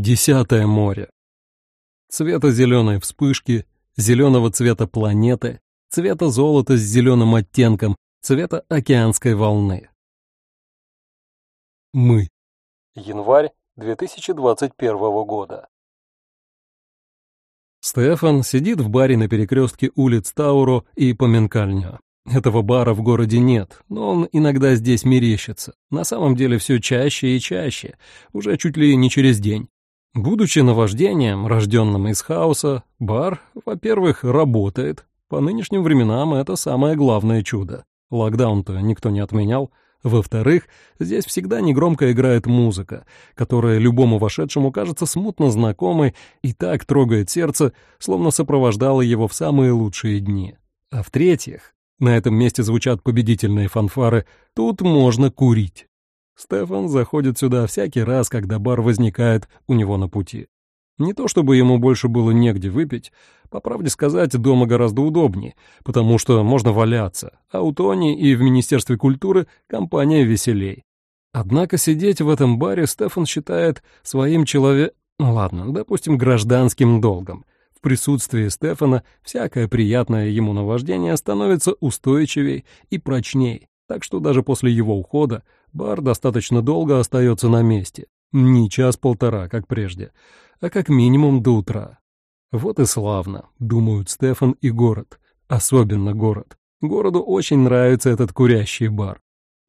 Десятое море. Цвета зеленой вспышки, зеленого цвета планеты, цвета золота с зеленым оттенком, цвета океанской волны. Мы. Январь 2021 года. Стефан сидит в баре на перекрестке улиц Тауро и Поменкальню. Этого бара в городе нет, но он иногда здесь мерещится. На самом деле все чаще и чаще, уже чуть ли не через день. Будучи наваждением, рожденным из хаоса, бар, во-первых, работает. По нынешним временам это самое главное чудо. Локдаун-то никто не отменял. Во-вторых, здесь всегда негромко играет музыка, которая любому вошедшему кажется смутно знакомой и так трогает сердце, словно сопровождала его в самые лучшие дни. А в-третьих, на этом месте звучат победительные фанфары, тут можно курить. Стефан заходит сюда всякий раз, когда бар возникает у него на пути. Не то чтобы ему больше было негде выпить, по правде сказать, дома гораздо удобнее, потому что можно валяться, а у Тони и в Министерстве культуры компания веселей. Однако сидеть в этом баре Стефан считает своим человек... Ну ладно, допустим, гражданским долгом. В присутствии Стефана всякое приятное ему наваждение становится устойчивей и прочней, так что даже после его ухода бар достаточно долго остается на месте. Не час-полтора, как прежде, а как минимум до утра. Вот и славно, думают Стефан и город. Особенно город. Городу очень нравится этот курящий бар.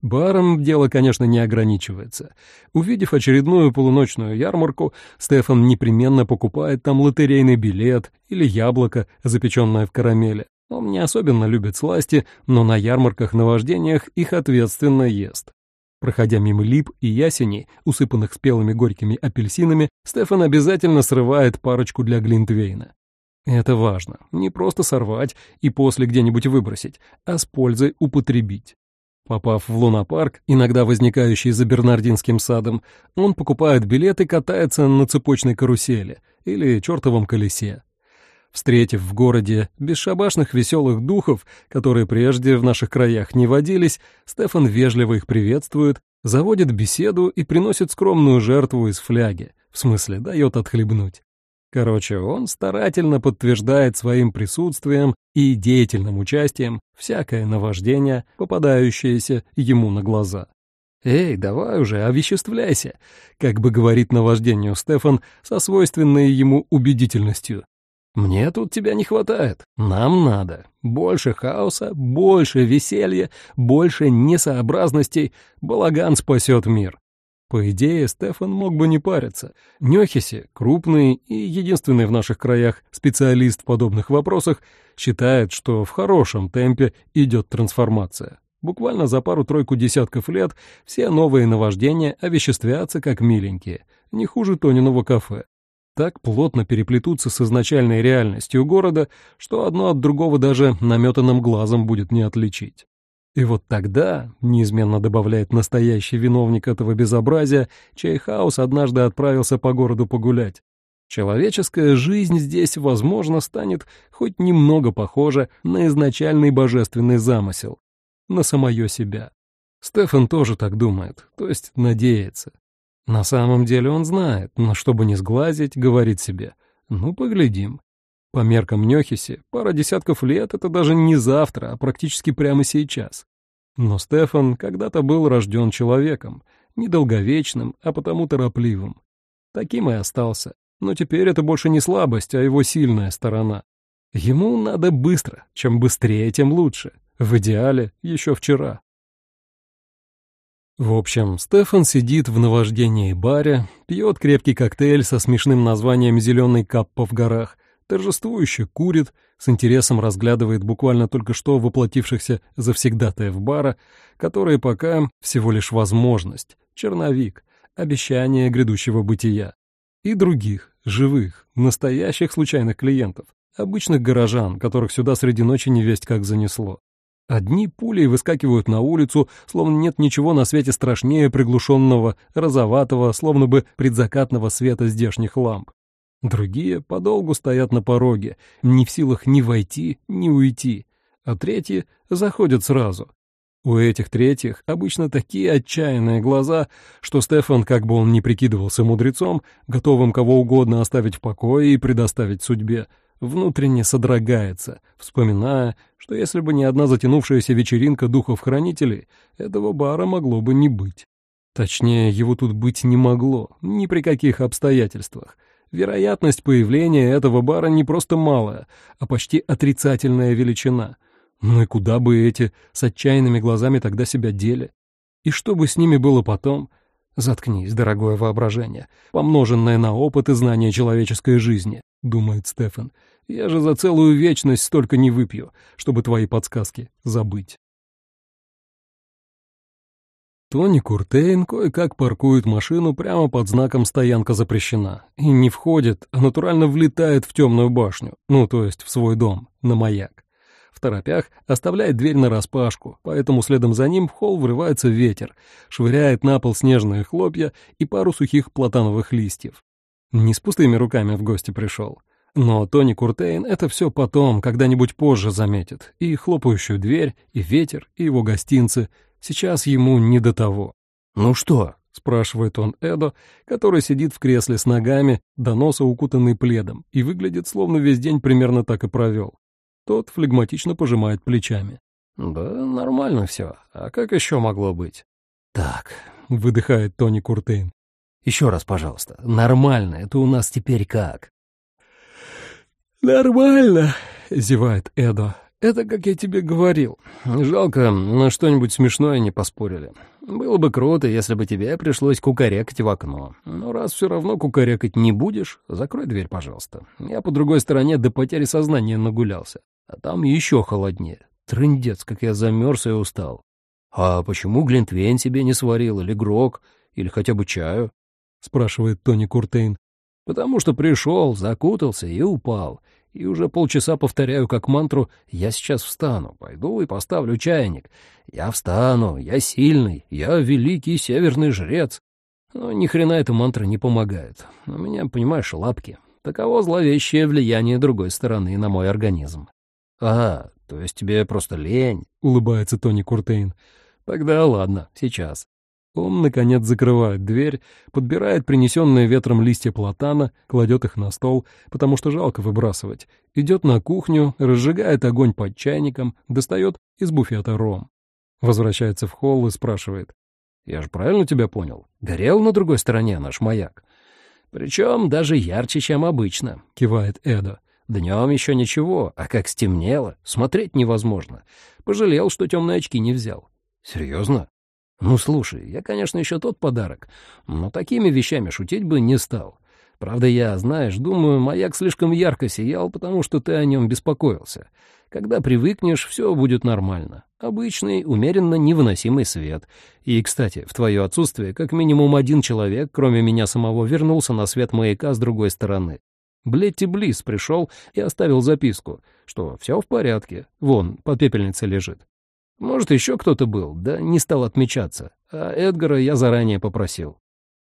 Баром дело, конечно, не ограничивается. Увидев очередную полуночную ярмарку, Стефан непременно покупает там лотерейный билет или яблоко, запеченное в карамели. Он не особенно любит сласти, но на ярмарках-наваждениях их ответственно ест. Проходя мимо лип и ясеней, усыпанных спелыми горькими апельсинами, Стефан обязательно срывает парочку для Глинтвейна. Это важно. Не просто сорвать и после где-нибудь выбросить, а с пользой употребить. Попав в лунопарк, иногда возникающий за Бернардинским садом, он покупает билет и катается на цепочной карусели или чертовом колесе. Встретив в городе бесшабашных веселых духов, которые прежде в наших краях не водились, Стефан вежливо их приветствует, заводит беседу и приносит скромную жертву из фляги, в смысле дает отхлебнуть. Короче, он старательно подтверждает своим присутствием и деятельным участием всякое наваждение, попадающееся ему на глаза. «Эй, давай уже, овеществляйся», как бы говорит наваждению Стефан со свойственной ему убедительностью. Мне тут тебя не хватает. Нам надо. Больше хаоса, больше веселья, больше несообразностей. Балаган спасет мир. По идее, Стефан мог бы не париться. Нёхиси, крупный и единственный в наших краях специалист в подобных вопросах, считает, что в хорошем темпе идет трансформация. Буквально за пару-тройку десятков лет все новые наваждения овеществятся как миленькие, не хуже Тониного кафе так плотно переплетутся с изначальной реальностью города, что одно от другого даже наметанным глазом будет не отличить. И вот тогда, неизменно добавляет настоящий виновник этого безобразия, чей хаос однажды отправился по городу погулять, человеческая жизнь здесь, возможно, станет хоть немного похожа на изначальный божественный замысел, на самое себя. Стефан тоже так думает, то есть надеется. На самом деле он знает, но чтобы не сглазить, говорит себе, ну, поглядим. По меркам Нёхиси, пара десятков лет — это даже не завтра, а практически прямо сейчас. Но Стефан когда-то был рожден человеком, недолговечным, а потому торопливым. Таким и остался. Но теперь это больше не слабость, а его сильная сторона. Ему надо быстро, чем быстрее, тем лучше. В идеале еще вчера. В общем, Стефан сидит в наваждении баре, пьет крепкий коктейль со смешным названием «Зеленый каппа в горах», торжествующе курит, с интересом разглядывает буквально только что воплотившихся завсегдатаев бара, которые пока всего лишь возможность, черновик, обещание грядущего бытия. И других, живых, настоящих случайных клиентов, обычных горожан, которых сюда среди ночи не весть как занесло. Одни пулей выскакивают на улицу, словно нет ничего на свете страшнее приглушенного, розоватого, словно бы предзакатного света здешних ламп. Другие подолгу стоят на пороге, не в силах ни войти, ни уйти, а третьи заходят сразу. У этих третьих обычно такие отчаянные глаза, что Стефан, как бы он ни прикидывался мудрецом, готовым кого угодно оставить в покое и предоставить судьбе, внутренне содрогается, вспоминая, что если бы не одна затянувшаяся вечеринка духов-хранителей, этого бара могло бы не быть. Точнее, его тут быть не могло, ни при каких обстоятельствах. Вероятность появления этого бара не просто малая, а почти отрицательная величина — ну и куда бы эти с отчаянными глазами тогда себя дели? И что бы с ними было потом? Заткнись, дорогое воображение, помноженное на опыт и знания человеческой жизни, думает Стефан. Я же за целую вечность столько не выпью, чтобы твои подсказки забыть. Тони Куртейн кое-как паркует машину прямо под знаком «Стоянка запрещена» и не входит, а натурально влетает в темную башню, ну, то есть в свой дом, на маяк. В торопях оставляет дверь нараспашку, поэтому следом за ним в холл врывается ветер, швыряет на пол снежные хлопья и пару сухих платановых листьев. Не с пустыми руками в гости пришел. Но Тони Куртейн это все потом, когда-нибудь позже заметит. И хлопающую дверь, и ветер, и его гостинцы. Сейчас ему не до того. «Ну что?» — спрашивает он Эдо, который сидит в кресле с ногами, до носа укутанный пледом, и выглядит, словно весь день примерно так и провел. Тот флегматично пожимает плечами. «Да нормально все. А как еще могло быть?» «Так», — выдыхает Тони Куртейн. «Еще раз, пожалуйста. Нормально. Это у нас теперь как?» «Нормально», — зевает Эдо. «Это, как я тебе говорил. Жалко, на что-нибудь смешное не поспорили. Было бы круто, если бы тебе пришлось кукарекать в окно. Но раз все равно кукарекать не будешь, закрой дверь, пожалуйста. Я по другой стороне до потери сознания нагулялся. А там еще холоднее. Трындец, как я замерз и устал. А почему Глинтвейн себе не сварил, или грок, или хотя бы чаю? Спрашивает Тони Куртейн. Потому что пришел, закутался и упал. И уже полчаса повторяю как мантру «Я сейчас встану, пойду и поставлю чайник. Я встану, я сильный, я великий северный жрец». Но ни хрена эта мантра не помогает. У меня, понимаешь, лапки. Таково зловещее влияние другой стороны на мой организм. «А, то есть тебе просто лень?» — улыбается Тони Куртейн. «Тогда ладно, сейчас». Он, наконец, закрывает дверь, подбирает принесенные ветром листья платана, кладет их на стол, потому что жалко выбрасывать, идет на кухню, разжигает огонь под чайником, достает из буфета ром. Возвращается в холл и спрашивает. «Я же правильно тебя понял? Горел на другой стороне наш маяк?» «Причем даже ярче, чем обычно», — кивает Эдо. Днем еще ничего, а как стемнело, смотреть невозможно. Пожалел, что темные очки не взял. Серьезно? Ну, слушай, я, конечно, еще тот подарок, но такими вещами шутить бы не стал. Правда, я, знаешь, думаю, маяк слишком ярко сиял, потому что ты о нем беспокоился. Когда привыкнешь, все будет нормально. Обычный, умеренно невыносимый свет. И, кстати, в твое отсутствие как минимум один человек, кроме меня самого, вернулся на свет маяка с другой стороны. Блетти Близ пришел и оставил записку, что все в порядке, вон, под пепельницей лежит. Может, еще кто-то был, да не стал отмечаться, а Эдгара я заранее попросил.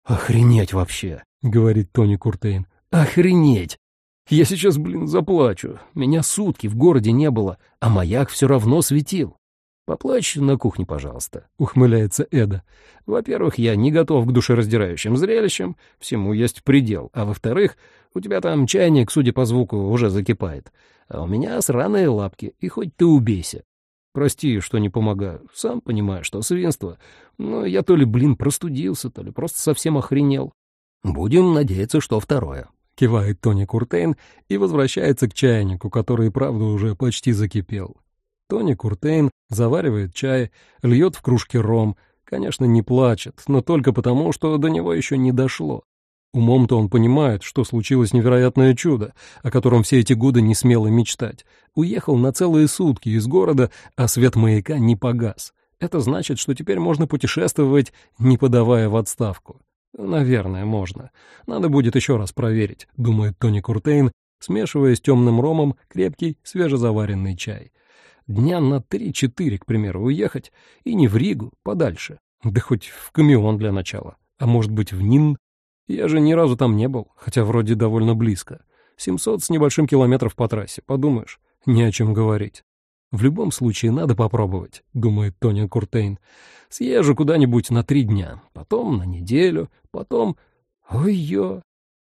«Охренеть вообще», — говорит Тони Куртейн. «Охренеть! Я сейчас, блин, заплачу. Меня сутки в городе не было, а маяк все равно светил. «Поплачь на кухне, пожалуйста», — ухмыляется Эда. «Во-первых, я не готов к душераздирающим зрелищам, всему есть предел, а во-вторых, у тебя там чайник, судя по звуку, уже закипает, а у меня сраные лапки, и хоть ты убейся. Прости, что не помогаю, сам понимаю, что свинство, но я то ли, блин, простудился, то ли просто совсем охренел. Будем надеяться, что второе». — кивает Тони Куртейн и возвращается к чайнику, который, правда, уже почти закипел. Тони Куртейн заваривает чай, льет в кружке ром, конечно, не плачет, но только потому, что до него еще не дошло. Умом-то он понимает, что случилось невероятное чудо, о котором все эти годы не смело мечтать. Уехал на целые сутки из города, а свет маяка не погас. Это значит, что теперь можно путешествовать, не подавая в отставку. Наверное, можно. Надо будет еще раз проверить, думает Тони Куртейн, смешивая с темным ромом крепкий свежезаваренный чай. Дня на три-четыре, к примеру, уехать, и не в Ригу, подальше. Да хоть в Камион для начала. А может быть, в Нин? Я же ни разу там не был, хотя вроде довольно близко. Семьсот с небольшим километров по трассе, подумаешь, не о чем говорить. В любом случае надо попробовать, думает Тони Куртейн. Съезжу куда-нибудь на три дня, потом на неделю, потом... Ой-ё!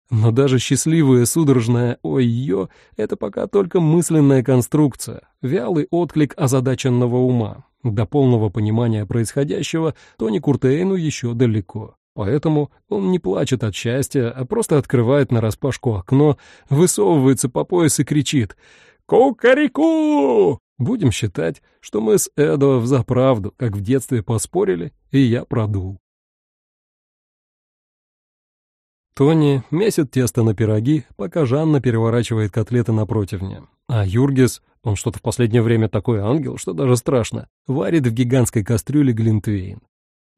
Но даже счастливая судорожная «ой-ё» — это пока только мысленная конструкция, вялый отклик озадаченного ума. До полного понимания происходящего Тони Куртейну еще далеко. Поэтому он не плачет от счастья, а просто открывает нараспашку окно, высовывается по пояс и кричит «Кукареку!». Будем считать, что мы с Эдо взаправду, как в детстве поспорили, и я продул. Тони месит тесто на пироги, пока Жанна переворачивает котлеты на противне. А Юргис, он что-то в последнее время такой ангел, что даже страшно, варит в гигантской кастрюле глинтвейн.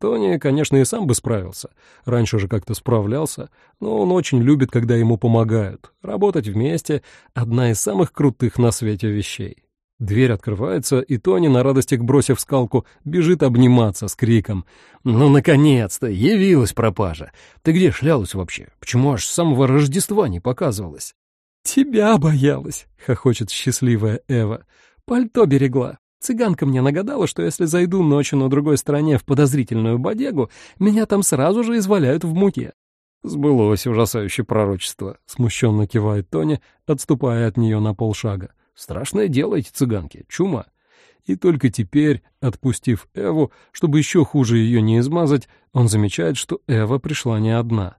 Тони, конечно, и сам бы справился. Раньше же как-то справлялся, но он очень любит, когда ему помогают. Работать вместе — одна из самых крутых на свете вещей. Дверь открывается, и Тони, на радостях бросив скалку, бежит обниматься с криком. «Ну, наконец-то! Явилась пропажа! Ты где шлялась вообще? Почему аж с самого Рождества не показывалась?» «Тебя боялась!» — хохочет счастливая Эва. «Пальто берегла. Цыганка мне нагадала, что если зайду ночью на другой стороне в подозрительную бодегу, меня там сразу же изваляют в муке». «Сбылось ужасающее пророчество», — смущенно кивает Тони, отступая от нее на полшага. Страшное дело эти цыганки, чума. И только теперь, отпустив Эву, чтобы еще хуже ее не измазать, он замечает, что Эва пришла не одна.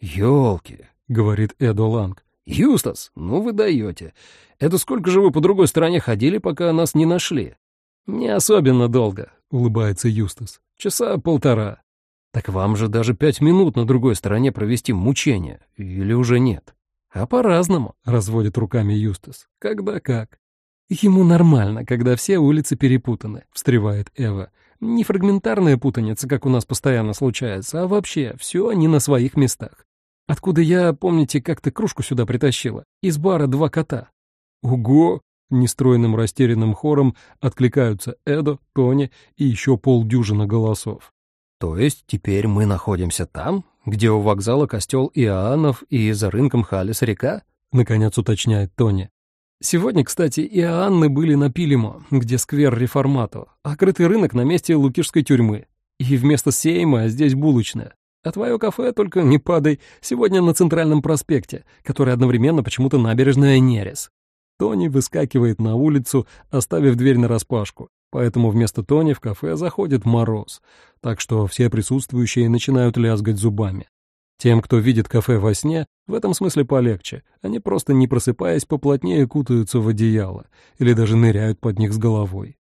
«Елки», — говорит Эдо Ланг. «Юстас, ну вы даете. Это сколько же вы по другой стороне ходили, пока нас не нашли?» «Не особенно долго», — улыбается Юстас. «Часа полтора». «Так вам же даже пять минут на другой стороне провести мучения, или уже нет?» «А по-разному», — разводит руками Юстас. «Когда как». «Ему нормально, когда все улицы перепутаны», — встревает Эва. «Не фрагментарная путаница, как у нас постоянно случается, а вообще все не на своих местах. Откуда я, помните, как ты кружку сюда притащила? Из бара два кота». «Ого!» — нестройным растерянным хором откликаются Эдо, Тони и еще полдюжины голосов. «То есть теперь мы находимся там, где у вокзала костел Иоаннов и за рынком Халис река?» — наконец уточняет Тони. «Сегодня, кстати, Иоанны были на Пилимо, где сквер Реформато, а крытый рынок на месте Лукишской тюрьмы. И вместо Сейма здесь булочная. А твое кафе, только не падай, сегодня на Центральном проспекте, который одновременно почему-то набережная Нерес». Тони выскакивает на улицу, оставив дверь нараспашку, поэтому вместо Тони в кафе заходит Мороз, так что все присутствующие начинают лязгать зубами. Тем, кто видит кафе во сне, в этом смысле полегче. Они просто не просыпаясь поплотнее кутаются в одеяло или даже ныряют под них с головой.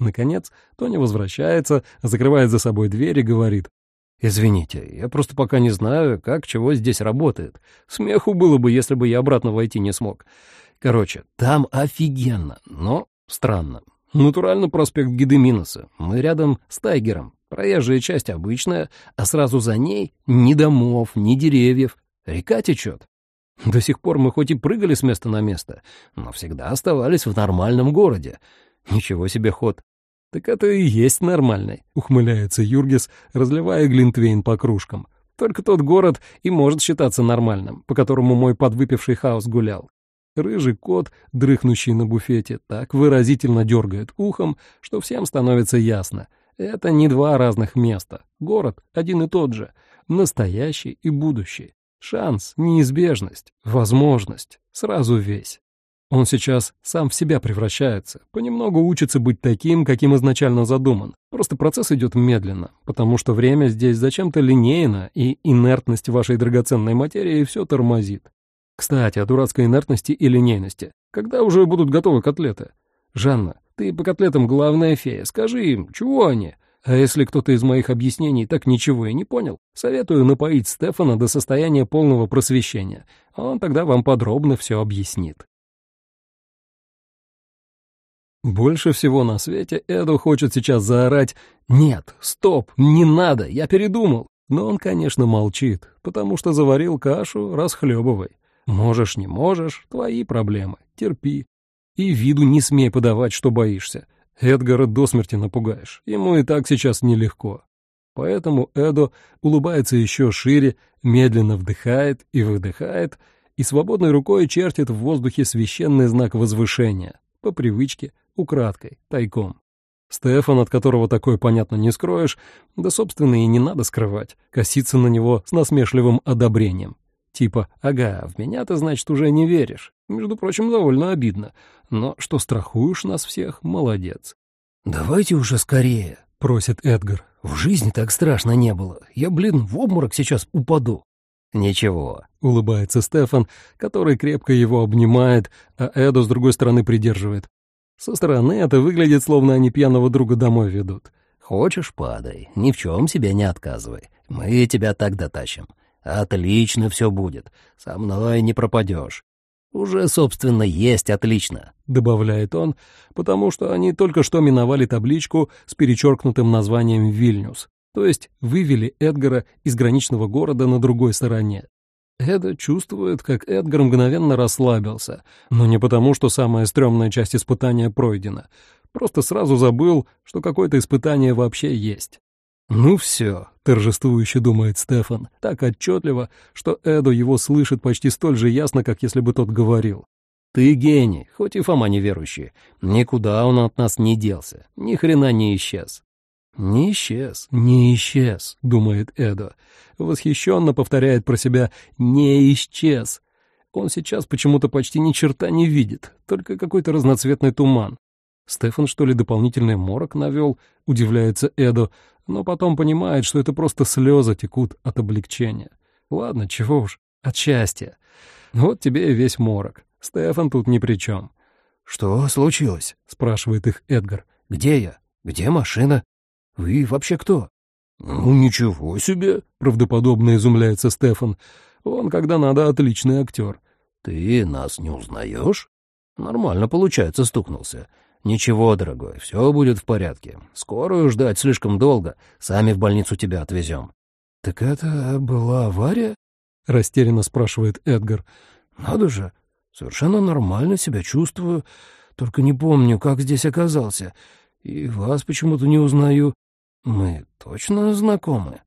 Наконец, Тони возвращается, закрывает за собой дверь и говорит. «Извините, я просто пока не знаю, как чего здесь работает. Смеху было бы, если бы я обратно войти не смог. Короче, там офигенно, но странно. Натурально проспект Гедеминоса. Мы рядом с Тайгером. Проезжая часть обычная, а сразу за ней ни домов, ни деревьев. Река течет. До сих пор мы хоть и прыгали с места на место, но всегда оставались в нормальном городе. Ничего себе ход. Так это и есть нормальный, ухмыляется Юргис, разливая глинтвейн по кружкам. Только тот город и может считаться нормальным, по которому мой подвыпивший хаос гулял. Рыжий кот, дрыхнущий на буфете, так выразительно дергает ухом, что всем становится ясно. Это не два разных места. Город один и тот же. Настоящий и будущий. Шанс, неизбежность, возможность. Сразу весь. Он сейчас сам в себя превращается, понемногу учится быть таким, каким изначально задуман. Просто процесс идет медленно, потому что время здесь зачем-то линейно, и инертность вашей драгоценной материи все тормозит. Кстати, о дурацкой инертности и линейности. Когда уже будут готовы котлеты? Жанна, ты по котлетам главная фея. Скажи им, чего они? А если кто-то из моих объяснений так ничего и не понял, советую напоить Стефана до состояния полного просвещения. Он тогда вам подробно все объяснит. Больше всего на свете Эду хочет сейчас заорать «Нет, стоп, не надо, я передумал». Но он, конечно, молчит, потому что заварил кашу, расхлебывай. Можешь, не можешь, твои проблемы, терпи. И виду не смей подавать, что боишься. Эдгара до смерти напугаешь, ему и так сейчас нелегко. Поэтому Эдо улыбается еще шире, медленно вдыхает и выдыхает, и свободной рукой чертит в воздухе священный знак возвышения. по привычке, украдкой, тайком. Стефан, от которого такое, понятно, не скроешь, да, собственно, и не надо скрывать, косится на него с насмешливым одобрением. Типа, ага, в меня ты, значит, уже не веришь. Между прочим, довольно обидно. Но что страхуешь нас всех, молодец. «Давайте уже скорее», — просит Эдгар. «В жизни так страшно не было. Я, блин, в обморок сейчас упаду». «Ничего», — улыбается Стефан, который крепко его обнимает, а Эду с другой стороны придерживает. Со стороны это выглядит, словно они пьяного друга домой ведут. «Хочешь, падай, ни в чем себе не отказывай. Мы тебя так дотащим. Отлично все будет. Со мной не пропадешь. Уже, собственно, есть отлично», — добавляет он, потому что они только что миновали табличку с перечеркнутым названием «Вильнюс», то есть вывели Эдгара из граничного города на другой стороне. Эда чувствует, как Эдгар мгновенно расслабился, но не потому, что самая стрёмная часть испытания пройдена. Просто сразу забыл, что какое-то испытание вообще есть. «Ну все», — торжествующе думает Стефан, так отчетливо, что Эду его слышит почти столь же ясно, как если бы тот говорил. «Ты гений, хоть и Фома неверующий. Никуда он от нас не делся, ни хрена не исчез. «Не исчез, не исчез», — думает Эдо. Восхищенно повторяет про себя «не исчез». Он сейчас почему-то почти ни черта не видит, только какой-то разноцветный туман. Стефан, что ли, дополнительный морок навел, удивляется Эдо, но потом понимает, что это просто слезы текут от облегчения. Ладно, чего уж, от счастья. Вот тебе и весь морок. Стефан тут ни при чем. «Что случилось?» — спрашивает их Эдгар. «Где я? Где машина?» Вы вообще кто?» «Ну, ничего себе!» — правдоподобно изумляется Стефан. «Он, когда надо, отличный актер». «Ты нас не узнаешь?» «Нормально, получается, стукнулся. Ничего, дорогой, все будет в порядке. Скорую ждать слишком долго. Сами в больницу тебя отвезем». «Так это была авария?» — растерянно спрашивает Эдгар. «Надо же, совершенно нормально себя чувствую, только не помню, как здесь оказался. И вас почему-то не узнаю. «Мы точно знакомы?»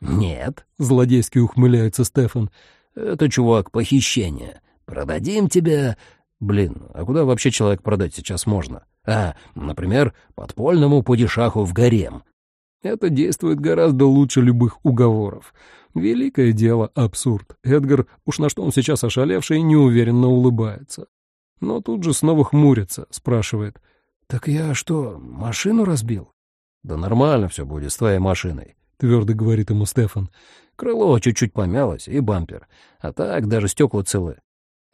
«Нет», — злодейски ухмыляется Стефан. «Это, чувак, похищение. Продадим тебя...» «Блин, а куда вообще человек продать сейчас можно? А, например, подпольному падишаху в гарем». Это действует гораздо лучше любых уговоров. Великое дело — абсурд. Эдгар, уж на что он сейчас ошалевший, неуверенно улыбается. Но тут же снова хмурится, спрашивает. «Так я что, машину разбил?» «Да нормально все будет с твоей машиной», — твердо говорит ему Стефан. «Крыло чуть-чуть помялось и бампер, а так даже стекла целы.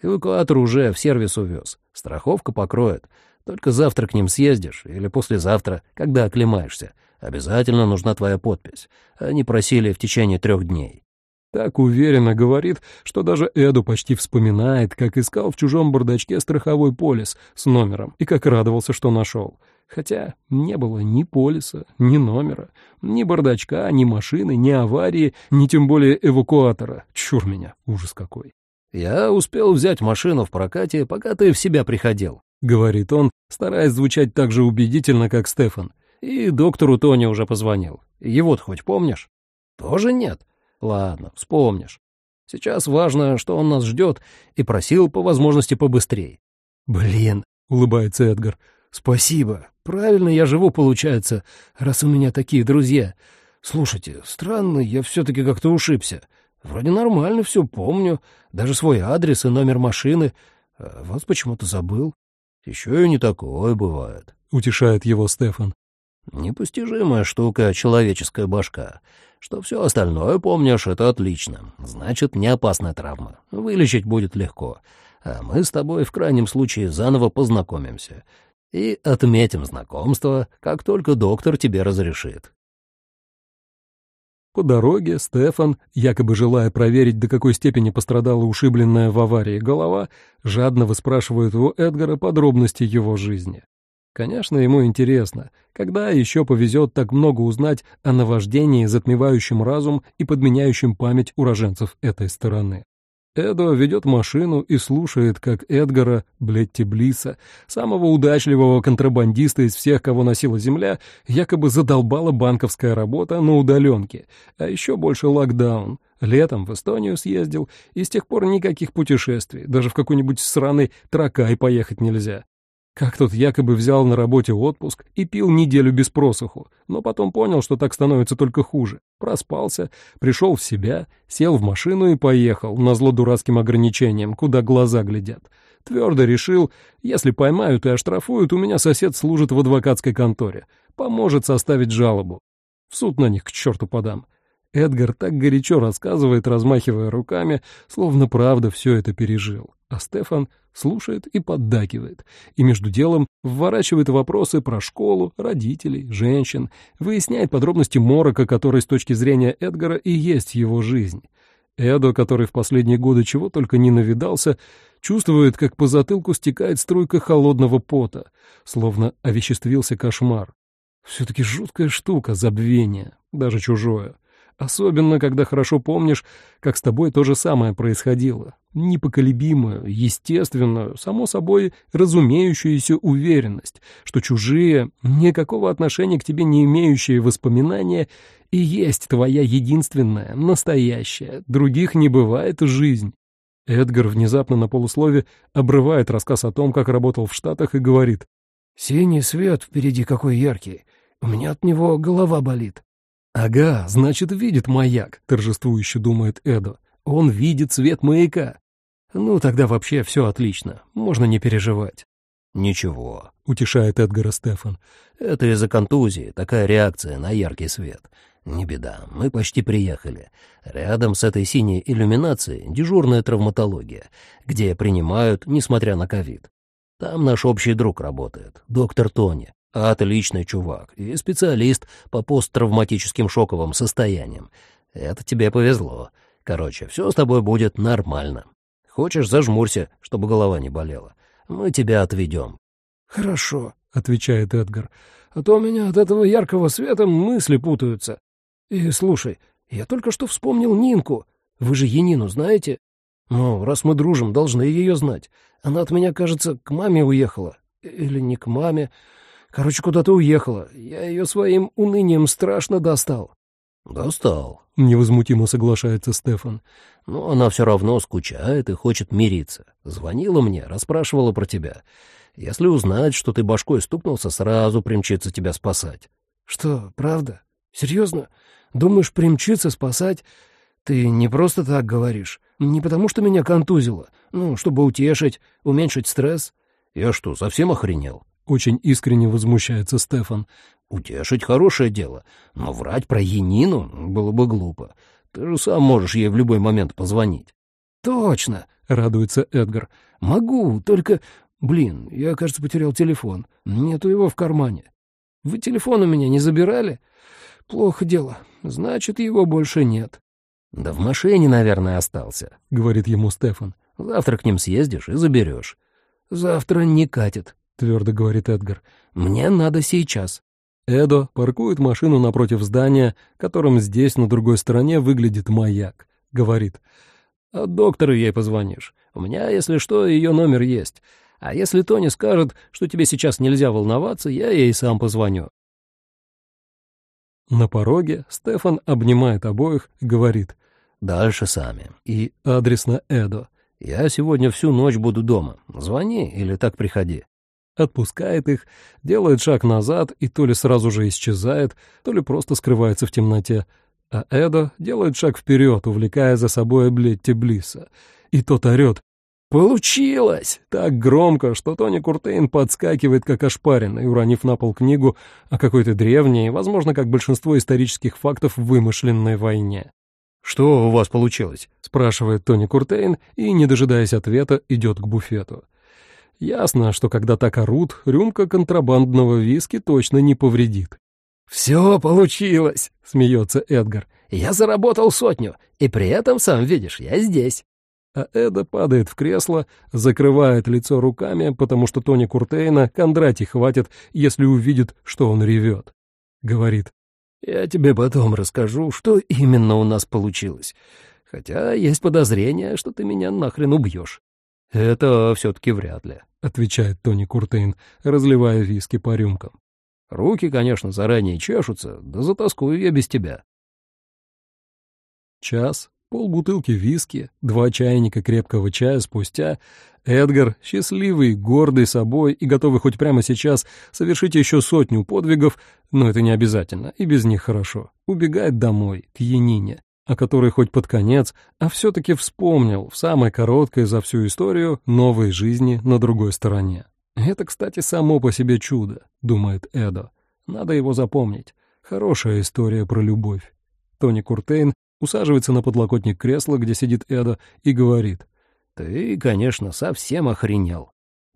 Эвакуатор уже в сервис увез, страховка покроет. Только завтра к ним съездишь или послезавтра, когда оклемаешься. Обязательно нужна твоя подпись. Они просили в течение трех дней». Так уверенно говорит, что даже Эду почти вспоминает, как искал в чужом бардачке страховой полис с номером и как радовался, что нашел. Хотя не было ни полиса, ни номера, ни бардачка, ни машины, ни аварии, ни тем более эвакуатора. Чур меня, ужас какой. «Я успел взять машину в прокате, пока ты в себя приходил», — говорит он, стараясь звучать так же убедительно, как Стефан. «И доктору Тони уже позвонил. Его-то хоть помнишь?» «Тоже нет. Ладно, вспомнишь. Сейчас важно, что он нас ждет, и просил по возможности побыстрее». «Блин», — улыбается Эдгар, — «спасибо. Правильно я живу, получается, раз у меня такие друзья. Слушайте, странно, я все-таки как-то ушибся. Вроде нормально все помню, даже свой адрес и номер машины. А вас почему-то забыл. Еще и не такое бывает, — утешает его Стефан. Непостижимая штука человеческая башка. Что все остальное помнишь, это отлично. Значит, не опасная травма. Вылечить будет легко. А мы с тобой в крайнем случае заново познакомимся и отметим знакомство, как только доктор тебе разрешит». По дороге Стефан, якобы желая проверить, до какой степени пострадала ушибленная в аварии голова, жадно выспрашивает у Эдгара подробности его жизни. Конечно, ему интересно, когда еще повезет так много узнать о наваждении, затмевающем разум и подменяющем память уроженцев этой стороны. Эдо ведет машину и слушает, как Эдгара, Блетти Блиса, самого удачливого контрабандиста из всех, кого носила земля, якобы задолбала банковская работа на удаленке, а еще больше локдаун. Летом в Эстонию съездил, и с тех пор никаких путешествий, даже в какой-нибудь сраный Тракай поехать нельзя. Как тот якобы взял на работе отпуск и пил неделю без просуху, но потом понял, что так становится только хуже. Проспался, пришел в себя, сел в машину и поехал, назло дурацким ограничениям, куда глаза глядят. Твердо решил, если поймают и оштрафуют, у меня сосед служит в адвокатской конторе, поможет составить жалобу. В суд на них к черту подам. Эдгар так горячо рассказывает, размахивая руками, словно правда все это пережил. А Стефан слушает и поддакивает, и между делом вворачивает вопросы про школу, родителей, женщин, выясняет подробности морока, который с точки зрения Эдгара и есть его жизнь. Эдо, который в последние годы чего только не навидался, чувствует, как по затылку стекает струйка холодного пота, словно овеществился кошмар. Все-таки жуткая штука, забвение, даже чужое. Особенно, когда хорошо помнишь, как с тобой то же самое происходило. Непоколебимую, естественную, само собой разумеющуюся уверенность, что чужие, никакого отношения к тебе не имеющие воспоминания и есть твоя единственная, настоящая, других не бывает жизнь. Эдгар внезапно на полуслове обрывает рассказ о том, как работал в Штатах, и говорит. «Синий свет впереди какой яркий. У меня от него голова болит. «Ага, значит, видит маяк», — торжествующе думает Эдо. «Он видит свет маяка». «Ну, тогда вообще все отлично, можно не переживать». «Ничего», — утешает Эдгара Стефан. «Это из-за контузии, такая реакция на яркий свет. Не беда, мы почти приехали. Рядом с этой синей иллюминацией дежурная травматология, где принимают, несмотря на ковид. Там наш общий друг работает, доктор Тони. Отличный чувак и специалист по посттравматическим шоковым состояниям. Это тебе повезло. Короче, все с тобой будет нормально. Хочешь, зажмурься, чтобы голова не болела. Мы тебя отведем. Хорошо, отвечает Эдгар. А то у меня от этого яркого света мысли путаются. И слушай, я только что вспомнил Нинку. Вы же Енину знаете? Ну, раз мы дружим, должны ее знать. Она от меня, кажется, к маме уехала. Или не к маме. Короче, куда-то уехала. Я ее своим унынием страшно достал». «Достал», — невозмутимо соглашается Стефан. «Но она все равно скучает и хочет мириться. Звонила мне, расспрашивала про тебя. Если узнать, что ты башкой стукнулся, сразу примчится тебя спасать». «Что, правда? Серьезно? Думаешь, примчится спасать? Ты не просто так говоришь. Не потому, что меня контузило. Ну, чтобы утешить, уменьшить стресс». «Я что, совсем охренел?» — очень искренне возмущается Стефан. «Утешить хорошее дело, но врать про Янину было бы глупо. Ты же сам можешь ей в любой момент позвонить». «Точно!» — радуется Эдгар. «Могу, только... Блин, я, кажется, потерял телефон. Нету его в кармане. Вы телефон у меня не забирали? Плохо дело. Значит, его больше нет». «Да в машине, наверное, остался», — говорит ему Стефан. «Завтра к ним съездишь и заберешь». «Завтра не катит», — твердо говорит Эдгар. «Мне надо сейчас». Эдо паркует машину напротив здания, которым здесь, на другой стороне, выглядит маяк. Говорит. «А доктору ей позвонишь. У меня, если что, ее номер есть. А если Тони скажет, что тебе сейчас нельзя волноваться, я ей сам позвоню». На пороге Стефан обнимает обоих и говорит. «Дальше сами». И адрес на Эдо. «Я сегодня всю ночь буду дома. Звони или так приходи» отпускает их, делает шаг назад и то ли сразу же исчезает, то ли просто скрывается в темноте. А Эдо делает шаг вперед, увлекая за собой Блетти Блисса. И тот орет «Получилось!» так громко, что Тони Куртейн подскакивает, как ошпаренный, уронив на пол книгу о какой-то древней, возможно, как большинство исторических фактов, вымышленной войне. «Что у вас получилось?» — спрашивает Тони Куртейн и, не дожидаясь ответа, идет к буфету. Ясно, что когда так орут, рюмка контрабандного виски точно не повредит. «Все получилось!» — смеется Эдгар. «Я заработал сотню, и при этом, сам видишь, я здесь». А Эда падает в кресло, закрывает лицо руками, потому что Тони Куртейна Кондрати хватит, если увидит, что он ревет. Говорит, «Я тебе потом расскажу, что именно у нас получилось. Хотя есть подозрение, что ты меня нахрен убьешь». «Это все-таки вряд ли», — отвечает Тони Куртейн, разливая виски по рюмкам. «Руки, конечно, заранее чешутся, да затаскую я без тебя». Час, полбутылки виски, два чайника крепкого чая спустя, Эдгар, счастливый, гордый собой и готовый хоть прямо сейчас совершить еще сотню подвигов, но это не обязательно, и без них хорошо, убегает домой, к Янине, о которой хоть под конец, а все-таки вспомнил в самой короткой за всю историю новой жизни на другой стороне. Это, кстати, само по себе чудо, думает Эдо. Надо его запомнить. Хорошая история про любовь. Тони Куртейн усаживается на подлокотник кресла, где сидит Эдо, и говорит. «Ты, конечно, совсем охренел».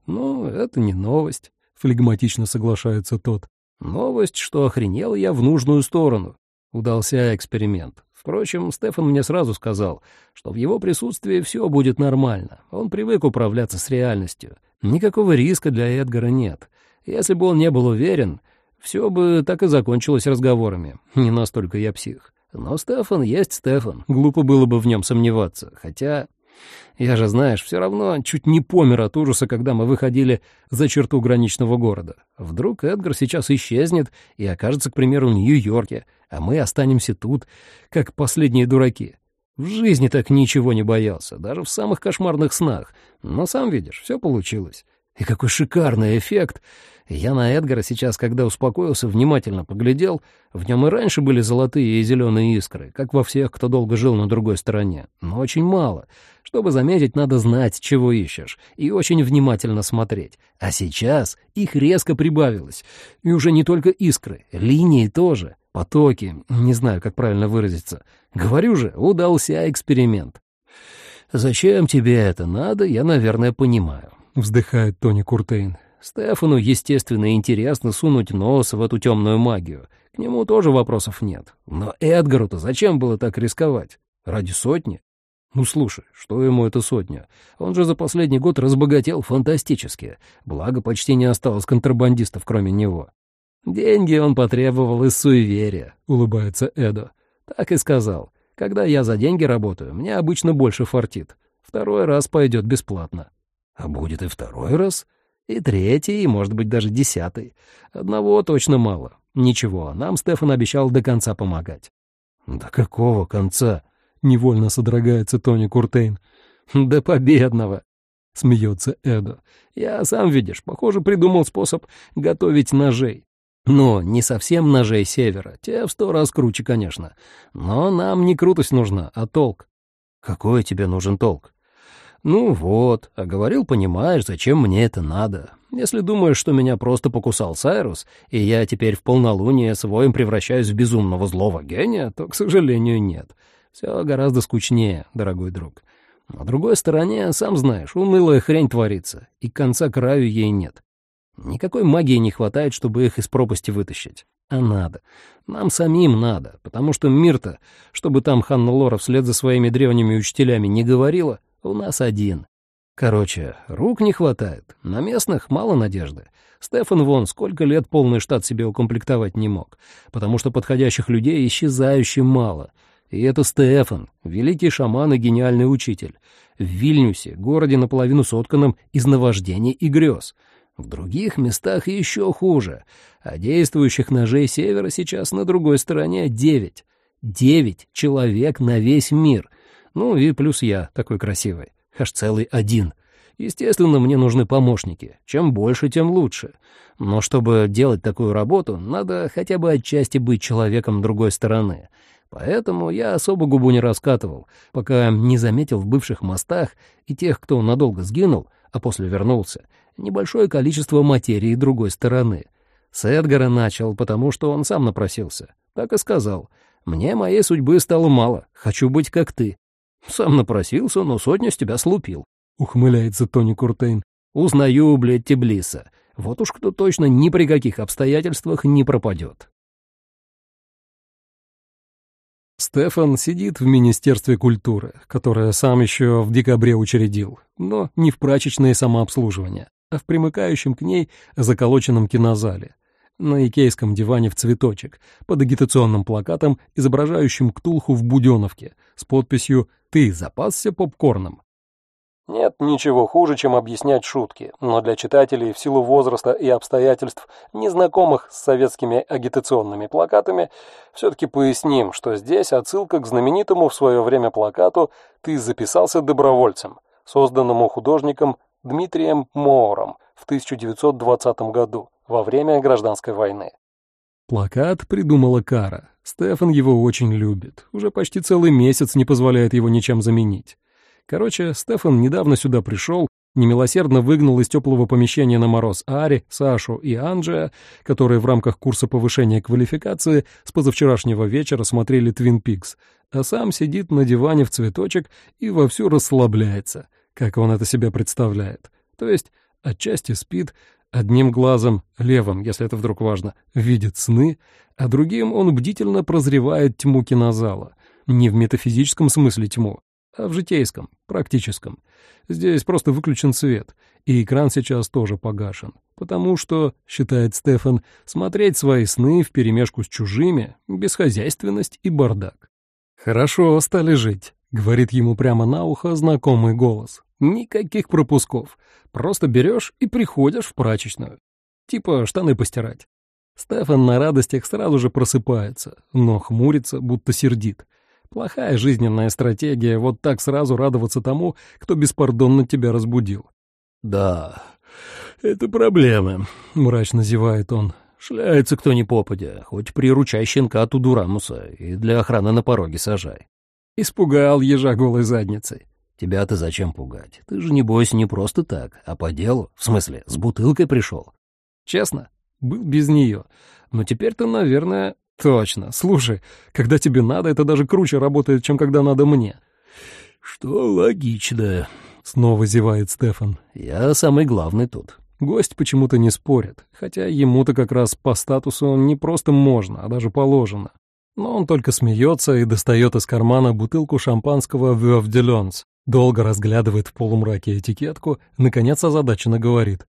«Ну, это не новость», — флегматично соглашается тот. «Новость, что охренел я в нужную сторону. Удался эксперимент. Впрочем, Стефан мне сразу сказал, что в его присутствии все будет нормально. Он привык управляться с реальностью. Никакого риска для Эдгара нет. Если бы он не был уверен, все бы так и закончилось разговорами. Не настолько я псих. Но Стефан есть Стефан. Глупо было бы в нем сомневаться. Хотя я же, знаешь, все равно чуть не помер от ужаса, когда мы выходили за черту граничного города. Вдруг Эдгар сейчас исчезнет и окажется, к примеру, в Нью-Йорке, а мы останемся тут, как последние дураки. В жизни так ничего не боялся, даже в самых кошмарных снах. Но сам видишь, все получилось. И какой шикарный эффект! Я на Эдгара сейчас, когда успокоился, внимательно поглядел. В нем и раньше были золотые и зеленые искры, как во всех, кто долго жил на другой стороне. Но очень мало. Чтобы заметить, надо знать, чего ищешь, и очень внимательно смотреть. А сейчас их резко прибавилось. И уже не только искры, линии тоже, потоки, не знаю, как правильно выразиться. Говорю же, удался эксперимент. «Зачем тебе это надо, я, наверное, понимаю», — вздыхает Тони Куртейн. Стефану, естественно, интересно сунуть нос в эту темную магию. К нему тоже вопросов нет. Но Эдгару-то зачем было так рисковать? Ради сотни? Ну, слушай, что ему эта сотня? Он же за последний год разбогател фантастически. Благо, почти не осталось контрабандистов, кроме него. Деньги он потребовал из суеверия, улыбается Эдо. Так и сказал. Когда я за деньги работаю, мне обычно больше фартит. Второй раз пойдет бесплатно. А будет и второй раз? И третий, и, может быть, даже десятый. Одного точно мало. Ничего, нам Стефан обещал до конца помогать. «До какого конца?» — невольно содрогается Тони Куртейн. «До победного!» — смеется Эдо. «Я, сам видишь, похоже, придумал способ готовить ножей. Но не совсем ножей севера, те в сто раз круче, конечно. Но нам не крутость нужна, а толк». «Какой тебе нужен толк?» «Ну вот, а говорил, понимаешь, зачем мне это надо. Если думаешь, что меня просто покусал Сайрус, и я теперь в полнолуние своим превращаюсь в безумного злого гения, то, к сожалению, нет. Все гораздо скучнее, дорогой друг. На другой стороне, сам знаешь, унылая хрень творится, и конца краю ей нет. Никакой магии не хватает, чтобы их из пропасти вытащить. А надо. Нам самим надо, потому что мир-то, чтобы там Ханна Лора вслед за своими древними учителями не говорила, у нас один. Короче, рук не хватает. На местных мало надежды. Стефан вон сколько лет полный штат себе укомплектовать не мог, потому что подходящих людей исчезающе мало. И это Стефан, великий шаман и гениальный учитель. В Вильнюсе, городе наполовину сотканном из наваждений и грез. В других местах еще хуже. А действующих ножей Севера сейчас на другой стороне девять. Девять человек на весь мир — ну и плюс я, такой красивый. Аж целый один. Естественно, мне нужны помощники. Чем больше, тем лучше. Но чтобы делать такую работу, надо хотя бы отчасти быть человеком другой стороны. Поэтому я особо губу не раскатывал, пока не заметил в бывших мостах и тех, кто надолго сгинул, а после вернулся, небольшое количество материи другой стороны. С Эдгара начал, потому что он сам напросился. Так и сказал. «Мне моей судьбы стало мало. Хочу быть как ты. «Сам напросился, но сотня с тебя слупил», — ухмыляется Тони Куртейн. «Узнаю, блядь, Теблиса. Вот уж кто точно ни при каких обстоятельствах не пропадет». Стефан сидит в Министерстве культуры, которое сам еще в декабре учредил, но не в прачечное самообслуживание, а в примыкающем к ней заколоченном кинозале, на икейском диване в цветочек, под агитационным плакатом, изображающим Ктулху в Буденовке, с подписью «Ты запасся попкорном». Нет ничего хуже, чем объяснять шутки, но для читателей в силу возраста и обстоятельств, незнакомых с советскими агитационными плакатами, все-таки поясним, что здесь отсылка к знаменитому в свое время плакату «Ты записался добровольцем», созданному художником Дмитрием Моором в 1920 году, во время гражданской войны. Плакат придумала Кара. Стефан его очень любит. Уже почти целый месяц не позволяет его ничем заменить. Короче, Стефан недавно сюда пришел, немилосердно выгнал из теплого помещения на мороз Ари, Сашу и Анджия, которые в рамках курса повышения квалификации с позавчерашнего вечера смотрели «Твин Пикс», а сам сидит на диване в цветочек и вовсю расслабляется, как он это себе представляет. То есть отчасти спит, одним глазом, левым, если это вдруг важно, видит сны, а другим он бдительно прозревает тьму кинозала. Не в метафизическом смысле тьму, а в житейском, практическом. Здесь просто выключен свет, и экран сейчас тоже погашен, потому что, считает Стефан, смотреть свои сны вперемешку с чужими — бесхозяйственность и бардак. «Хорошо стали жить», — говорит ему прямо на ухо знакомый голос. «Никаких пропусков. Просто берешь и приходишь в прачечную. Типа штаны постирать». Стефан на радостях сразу же просыпается, но хмурится, будто сердит. Плохая жизненная стратегия вот так сразу радоваться тому, кто беспардонно тебя разбудил. «Да, это проблема», — мрачно зевает он. «Шляется кто ни попадя, хоть приручай щенка Тудурамуса и для охраны на пороге сажай». Испугал ежа голой задницей. «Тебя-то зачем пугать? Ты же, не бойся, не просто так, а по делу. В смысле, с бутылкой пришел». «Честно, был без нее. Но теперь-то, наверное, «Точно. Слушай, когда тебе надо, это даже круче работает, чем когда надо мне». «Что логично», — снова зевает Стефан. «Я самый главный тут». Гость почему-то не спорит, хотя ему-то как раз по статусу не просто можно, а даже положено. Но он только смеется и достает из кармана бутылку шампанского «Вёв де долго разглядывает в полумраке этикетку, наконец озадаченно говорит.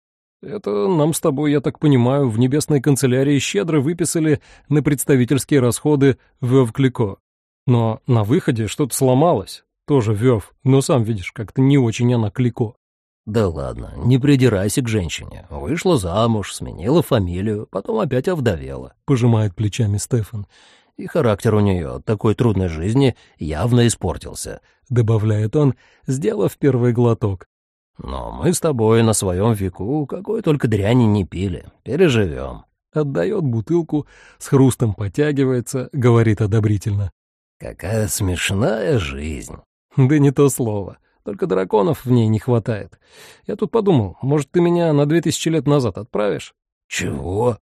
Это нам с тобой, я так понимаю, в небесной канцелярии щедро выписали на представительские расходы Вёв Клико. Но на выходе что-то сломалось. Тоже Вёв, но сам видишь, как-то не очень она Клико. Да ладно, не придирайся к женщине. Вышла замуж, сменила фамилию, потом опять овдовела. Пожимает плечами Стефан. И характер у нее такой трудной жизни явно испортился. Добавляет он, сделав первый глоток. Но мы с тобой на своем веку какой только дряни не пили. Переживем. Отдает бутылку, с хрустом потягивается, говорит одобрительно. Какая смешная жизнь. Да не то слово. Только драконов в ней не хватает. Я тут подумал, может, ты меня на две тысячи лет назад отправишь? Чего?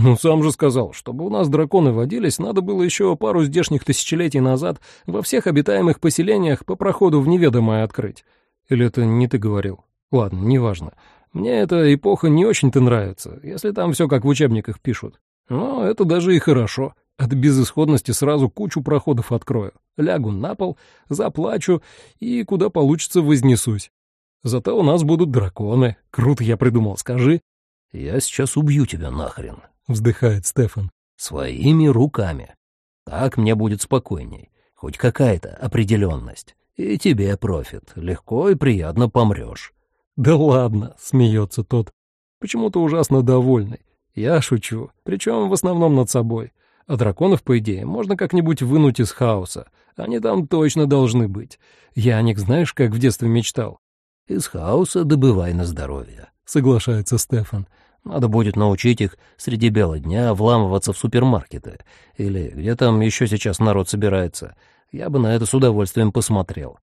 Ну, сам же сказал, чтобы у нас драконы водились, надо было еще пару здешних тысячелетий назад во всех обитаемых поселениях по проходу в неведомое открыть. Или это не ты говорил? Ладно, неважно. Мне эта эпоха не очень-то нравится, если там все как в учебниках пишут. Но это даже и хорошо. От безысходности сразу кучу проходов открою. Лягу на пол, заплачу и куда получится вознесусь. Зато у нас будут драконы. Круто я придумал, скажи. «Я сейчас убью тебя нахрен», — вздыхает Стефан. «Своими руками. Так мне будет спокойней. Хоть какая-то определенность. И тебе профит. Легко и приятно помрешь. Да ладно, смеется тот. Почему-то ужасно довольный. Я шучу, причем в основном над собой. А драконов, по идее, можно как-нибудь вынуть из хаоса. Они там точно должны быть. Я о них знаешь, как в детстве мечтал? Из хаоса добывай на здоровье, соглашается Стефан. Надо будет научить их среди бела дня вламываться в супермаркеты. Или где там еще сейчас народ собирается я бы на это с удовольствием посмотрел.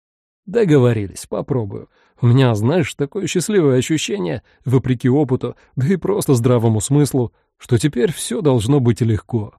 Договорились, попробую. У меня, знаешь, такое счастливое ощущение, вопреки опыту, да и просто здравому смыслу, что теперь все должно быть легко.